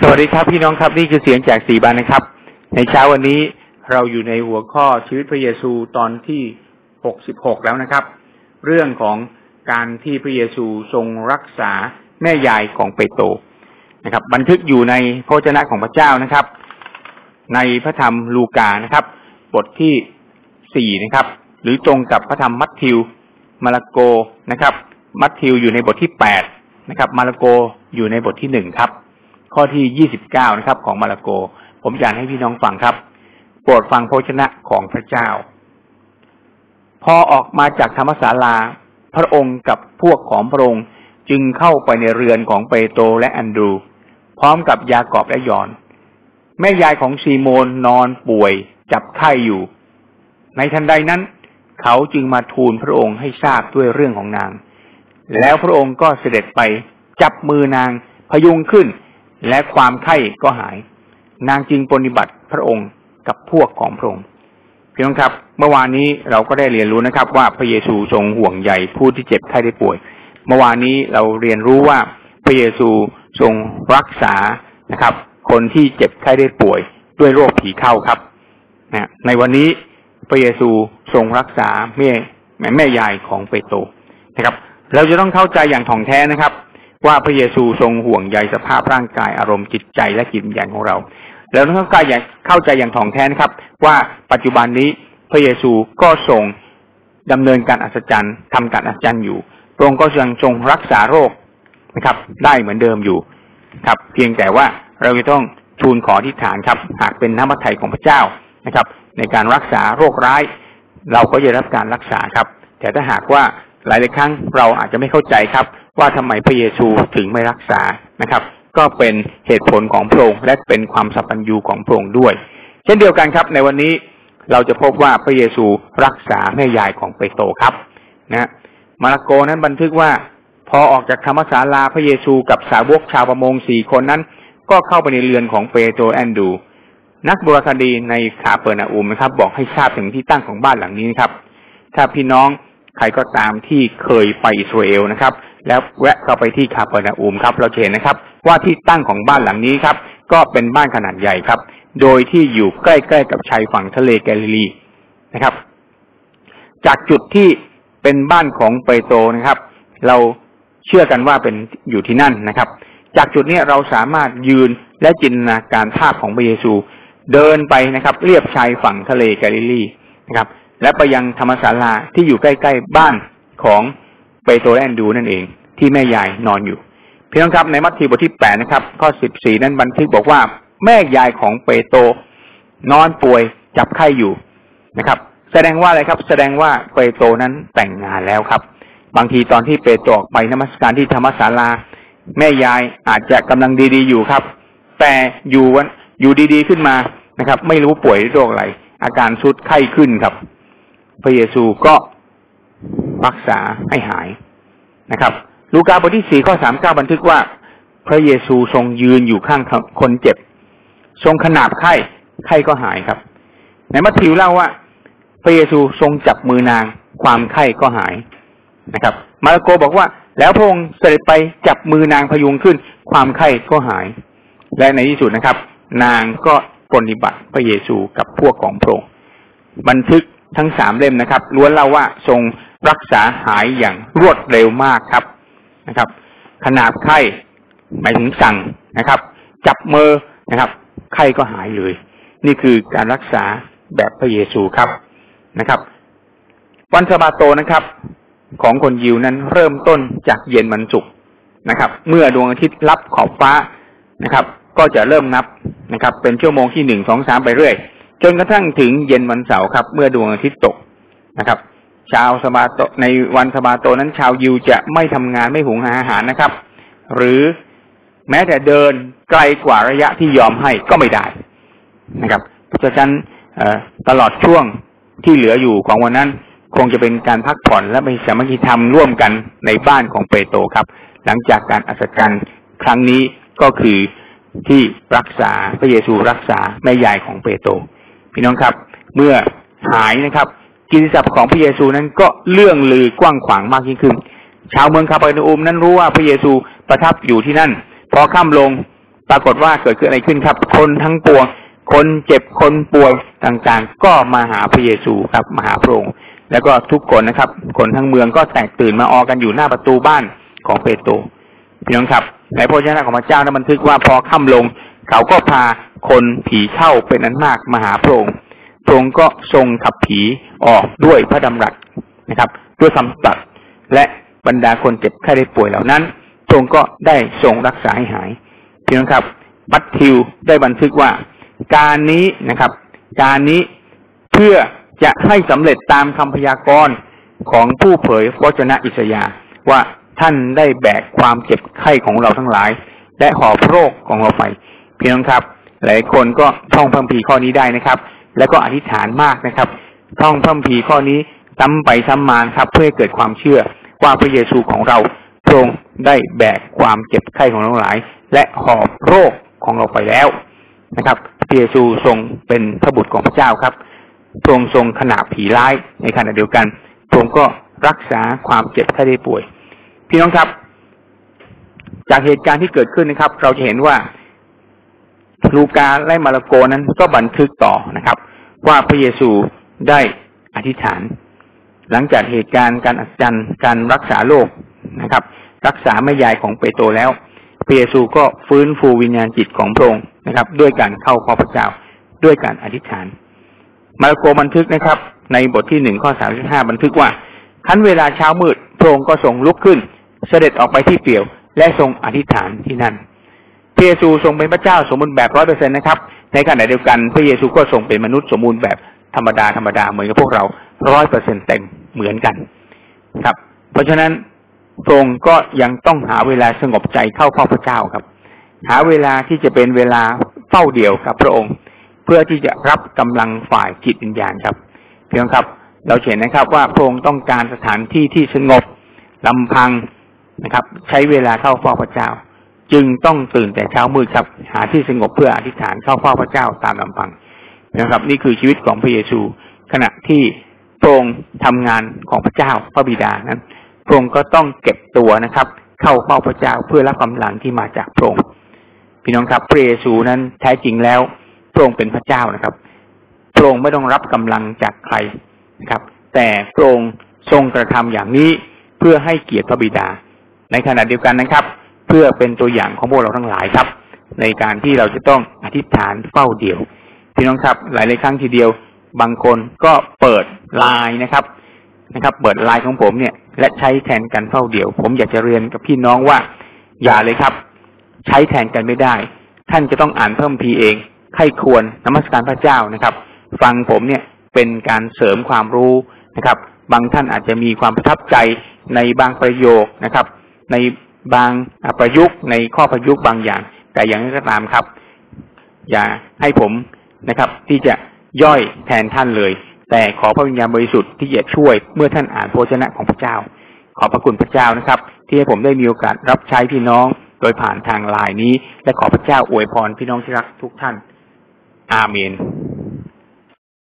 สวัสดีครับพี่น้องครับนี่คือเสียงจากสีบานนะครับ ในเช้าวันนี้เราอยู่ในหัวข้อชีวิตพระเยซูตอนที่หกสิบหกแล้วนะครับ เรื่องของการที่พระเยซูทรงรักษาแม่ยายของเปโตรนะครับ บันทึกอยู่ในพระเจ้าของพระเจ้านะครับ ในพระธรรมลูกานะครับ บทที่สี่นะครับ หรือตรงกับพระธรรมมัทธิวมาระโกนะครับ มัทธิวอยู่ในบทที่แปดนะครับ มาระโกอยู่ในบทที่หนึ่งครับ ข้อที่ยี่สิบเก้านะครับ ของมาระโก ผมอยากให้พี่น้องฟังครับ โปรดฟังพระชนะของพระเจ้า พอออกมาจากธรรมศาลา พระองค์กับพวกของพระองค์จึงเข้าไปในเรือนของเปโตรและอันดรู พร้อมกับยากอบและยอน แม่ยายของซีโมนนอนป่วยจับไข้อยู่ ในทันใดนั้น เขาจึงมาทูลพระองค์ให้ทราบด้วยเรื่องของนาง แล้วพระองค์ก็เสด็จไปจับมือนางพยุงขึ้น และความไข้ก็หาย นางจึงปฏิบัติพระองค์กับพวกของพระองค์พี่น้องครับ เมื่อวานนี้เราก็ได้เรียนรู้นะครับ ว่าพระเยซูทรงห่วงใยผู้ที่เจ็บไข้ได้ป่วย เมื่อวานนี้เราเรียนรู้ว่าพระเยซูทรงรักษานะครับ คนที่เจ็บไข้ได้ป่วย ด้วยโรคผีเข้าครับนะในวันนี้พระเยซูทรงรักษาแม่แม่ยายของเปโตรนะครับ เราจะต้องเข้าใจอย่างถ่องแท้นะครับ ว่าพระเยซูทรงห่วงใยสภาพร่างกายอารมณ์จิตใจและจิตวิญญาณของเรา แล้วต้องเข้าใจอย่างเข้าใจอย่างถ่องแท้นะครับ ว่าปัจจุบันนี้พระเยซูก็ทรงดำเนินการอัศจรรย์ทำการอัศจรรย์อยู่พระองค์ก็ยังทรงรักษาโรคนะครับ ได้เหมือนเดิมอยู่ครับ เพียงแต่ว่าเราจะต้องทูลขอทิฏฐานครับ หากเป็นน้ำมัทไทยของพระเจ้านะครับ ในการรักษาโรคร้าย เราก็จะรับการรักษาครับ แต่ถ้าหากว่าหลายๆครั้งเราอาจจะไม่เข้าใจครับ ว่าทำไมพระเยซูถึงไม่รักษานะครับ ก็เป็นเหตุผลของพระองค์และเป็นความสัพพัญญูของพระองค์ด้วย เช่นเดียวกันครับ ในวันนี้เราจะพบว่าพระเยซูรักษาแม่ยายของเปโตรครับนะมาระโกนั้นบันทึกว่า พอออกจากธรรมศาลาพระเยซูกับสาวกชาวประมงสี่คนนั้น ก็เข้าไปในเรือนของเปโตรแอนดรูว์นักโบราณคดีในคาเปอร์นาอุมนะครับ บอกให้ทราบถึงที่ตั้งของบ้านหลังนี้นะครับ ถ้าพี่น้องใครก็ตามที่เคยไปอิสราเอลนะครับ แล้วแวะเข้าไปที่คาเปอร์นาอุมครับเราเห็นนะครับ ว่าที่ตั้งของบ้านหลังนี้ครับ ก็เป็นบ้านขนาดใหญ่ครับ โดยที่อยู่ใกล้ๆกับชายฝั่งทะเลแกลิลีนะครับ จากจุดที่เป็นบ้านของเปโตรนะครับ เราเชื่อกันว่าเป็นอยู่ที่นั่นนะครับ จากจุดนี้เราสามารถยืนและจินตนาการภาพของพระเยซู เดินไปนะครับ เรียบชายฝั่งทะเลแกลิลีนะครับ และไปยังธรรมศาลาที่อยู่ใกล้ ๆ บ้านของ เปโตรแอนดูนั่นเอง ที่แม่ยายนอนอยู่พี่น้องครับในมัทธิวบทที่แปดนะครับ ข้อสิบสี่นั้นบันทึกบอกว่า แม่ยายของเปโตรนอนป่วยจับไข้อยู่นะครับ แสดงว่าอะไรครับ แสดงว่าเปโตรนั้นแต่งงานแล้วครับ บางทีตอนที่เปโตรออกไปนมัสการที่ธรรมศาลา แม่ยายอาจจะกำลังดีๆอยู่ครับ แต่อยู่วันอยู่ดีๆขึ้นมานะครับ ไม่รู้ป่วยโรคอะไรอาการสุดไข้ขึ้นครับ พระเยซูก็ รักษาให้หายนะครับ ลูกาบทที่สี่ข้อสามเก้าบันทึกว่า พระเยซูทรงยืนอยู่ข้างคนเจ็บ ทรงขนาบไข้ ไข้ก็หายครับ ในมัทธิวเล่าว่า พระเยซูทรงจับมือนาง ความไข้ก็หายนะครับ มาระโกบอกว่า แล้วพระองค์เสด็จไปจับมือนางพยุงขึ้น ความไข้ก็หาย และในที่สุดนะครับ นางก็ปฏิบัติพระเยซูกับพวกของพระองค์บันทึกทั้งสามเล่มนะครับล้วนเล่าว่าทรง รักษาหายอย่างรวดเร็วมากครับนะครับ ขนาดไข้หมายถึงสั่งนะครับ จับมือนะครับ ไข้ก็หายเลย นี่คือการรักษาแบบพระเยซูครับนะครับ วันสบาโตนะครับ ของคนยิวนั้นเริ่มต้นจากเย็นวันศุกร์นะครับ เมื่อดวงอาทิตย์รับขอบฟ้านะครับ ก็จะเริ่มนับนะครับ เป็นชั่วโมงที่หนึ่งสองสามไปเรื่อย จนกระทั่งถึงเย็นวันเสาร์ครับ เมื่อดวงอาทิตย์ตกนะครับ ชาวสมาโตในวันสมาโตนั้นชาวยิวจะไม่ทำงานไม่หุงหาอาหารนะครับ หรือแม้แต่เดินไกลกว่าระยะที่ยอมให้ก็ไม่ได้นะครับเพราะฉะนั้นตลอดช่วงที่เหลืออยู่ของวันนั้น คงจะเป็นการพักผ่อนและไปสามัคคีธรรมร่วมกันในบ้านของเปโตรครับ หลังจากการอัศจรรย์ครั้งนี้ก็คือที่รักษาพระเยซูรักษาแม่ยายของเปโตรพี่น้องครับ เมื่อหายนะครับ กิติศัพท์ของพระเยซูนั้นก็เลื่องลือกว้างขวางมากยิ่งขึ้น ชาวเมืองคาปอร์นอุมนั้นรู้ว่าพระเยซูประทับอยู่ที่นั่น พอข้ามลงปรากฏว่าเกิดขึ้นอะไรขึ้นครับ คนทั้งปวง คนเจ็บคนป่วยต่างๆ ก็มาหาพระเยซูครับมาหาพระองค์แล้วก็ทุกคนนะครับ คนทั้งเมืองก็แตกตื่นมาออกันอยู่หน้าประตูบ้านของเปโตรพี่น้องครับในพระเจ้าของพระเจ้านั้นบันทึกว่าพอค่ำลง เขาก็พาคนผีเข้าเป็นนั้นมากมาหาพระองค์ พระองค์ก็ทรงขับผีออกด้วยพระดำรัสนะครับ ด้วยคำตัดและบรรดาคนเจ็บไข้ได้ป่วยเหล่านั้นพระองค์ก็ได้ทรงรักษาให้หายพี่น้องครับมัตทิวได้บันทึกว่า การนี้นะครับ การนี้เพื่อจะให้สำเร็จตามคำพยากรณ์ของผู้เผยพระชนะอิสยาว่าท่านได้แบกความเจ็บไข้ของเราทั้งหลาย และหอบโรคของเราไป พี่น้องครับ หลายคนก็ท่องพัมพีข้อนี้ได้นะครับ แล้วก็อธิษฐานมากนะครับ ท่องพัมพีข้อนี้ซ้ำไปซ้ำมาครับ เพื่อให้เกิดความเชื่อว่าพระเยซูของเราทรงได้แบกความเจ็บไข้ของเราหลาย และหอบโรคของเราไปแล้วนะครับพระเยซูทรงเป็นพระบุตรของพระเจ้าครับทรงทรงขนาบผีร้ายในขณะเดียวกันทรงก็รักษาความเจ็บไข้ได้ป่วย พี่น้องครับ จากเหตุการณ์ที่เกิดขึ้นนะครับ เราจะเห็นว่า ลูกาและมาระโกนั้นก็บันทึกต่อนะครับ ว่าพระเยซูได้อธิษฐาน หลังจากเหตุการณ์การอัศจรรย์การรักษาโรคนะครับ รักษาแม่ยายของเปโตรแล้วพระเยซูก็ฟื้นฟูวิญญาณจิตของพระองค์นะครับ ด้วยการเข้าพอพระเจ้าด้วยการอธิษฐาน มาระโกบันทึกนะครับ ในบทที่หนึ่งข้อสามสิบห้าบันทึกว่าคั้นเวลาเช้ามืดพระองค์ก็ทรงลุกขึ้น เสด็จออกไปที่เปี่ยว และทรงอธิษฐานที่นั่น พระเยซูทรงเป็นพระเจ้าสมบูรณ์แบบร้อยเปอร์เซ็นนะครับ ในขณะเดียวกันพระเยซูก็ทรงเป็นมนุษย์สมบูรณ์แบบธรรมดาธรรมดาเหมือนกับพวกเราร้อยเปอร์เซ็นเต็มเหมือนกันครับ เพราะฉะนั้นพระองค์ก็ยังต้องหาเวลาสงบใจเข้าเฝ้าพระเจ้าครับ หาเวลาที่จะเป็นเวลาเฝ้าเดียวกับพระองค์ เพื่อที่จะรับกำลังฝ่ายจิตวิญญาณครับ เพียงครับ เราเห็นนะครับว่าพระองค์ต้องการสถานที่ที่สงบลำพังนะครับ ใช้เวลาเข้าเฝ้าพระเจ้า จึงต้องตื่นแต่เช้ามืดครับ หาที่สงบเพื่ออธิษฐานเข้าเฝ้าพระเจ้าตามลำพังนะครับ นี่คือชีวิตของพระเยซู ขณะที่พระองค์ทำงานของพระเจ้าพระบิดานั้นพระองค์ก็ต้องเก็บตัวนะครับ เข้าเฝ้าพระเจ้าเพื่อรับกำลังที่มาจากพระองค์พี่น้องครับพระเยซูนั้นแท้จริงแล้วพระองค์เป็นพระเจ้านะครับพระองค์ไม่ต้องรับกำลังจากใครนะครับ แต่พระองค์ทรงกระทำอย่างนี้เพื่อให้เกียรติพระบิดา ในขณะเดียวกันนะครับ เพื่อเป็นตัวอย่างของพวกเราทั้งหลายครับ ในการที่เราจะต้องอธิษฐานเฝ้าเดี่ยวพี่น้องครับหลายๆครั้งทีเดียว บางคนก็เปิดไลน์นะครับนะครับ เปิดไลน์ของผมเนี่ย และใช้แทนกันเฝ้าเดี่ยว ผมอยากจะเรียนกับพี่น้องว่า อย่าเลยครับ ใช้แทนกันไม่ได้ ท่านจะต้องอ่านเพิ่มพีเองใครควรนมัสการพระเจ้านะครับ ฟังผมเนี่ยเป็นการเสริมความรู้นะครับ บางท่านอาจจะมีความประทับใจในบางประโยคนะครับ ใน บางประยุกต์ในข้อประยุกต์บางอย่าง แต่อย่างนี้ก็ตามครับ อย่าให้ผมนะครับ ที่จะย่อยแทนท่านเลย แต่ขอพระวิญญาณบริสุทธิ์ที่จะช่วยเมื่อท่านอ่านพระชนะของพระเจ้า ขอพระคุณพระเจ้านะครับ ที่ให้ผมได้มีโอกาสรับใช้พี่น้องโดยผ่านทางไลน์นี้ และขอพระเจ้าอวยพรพี่น้องที่รักทุกท่าน อาเมน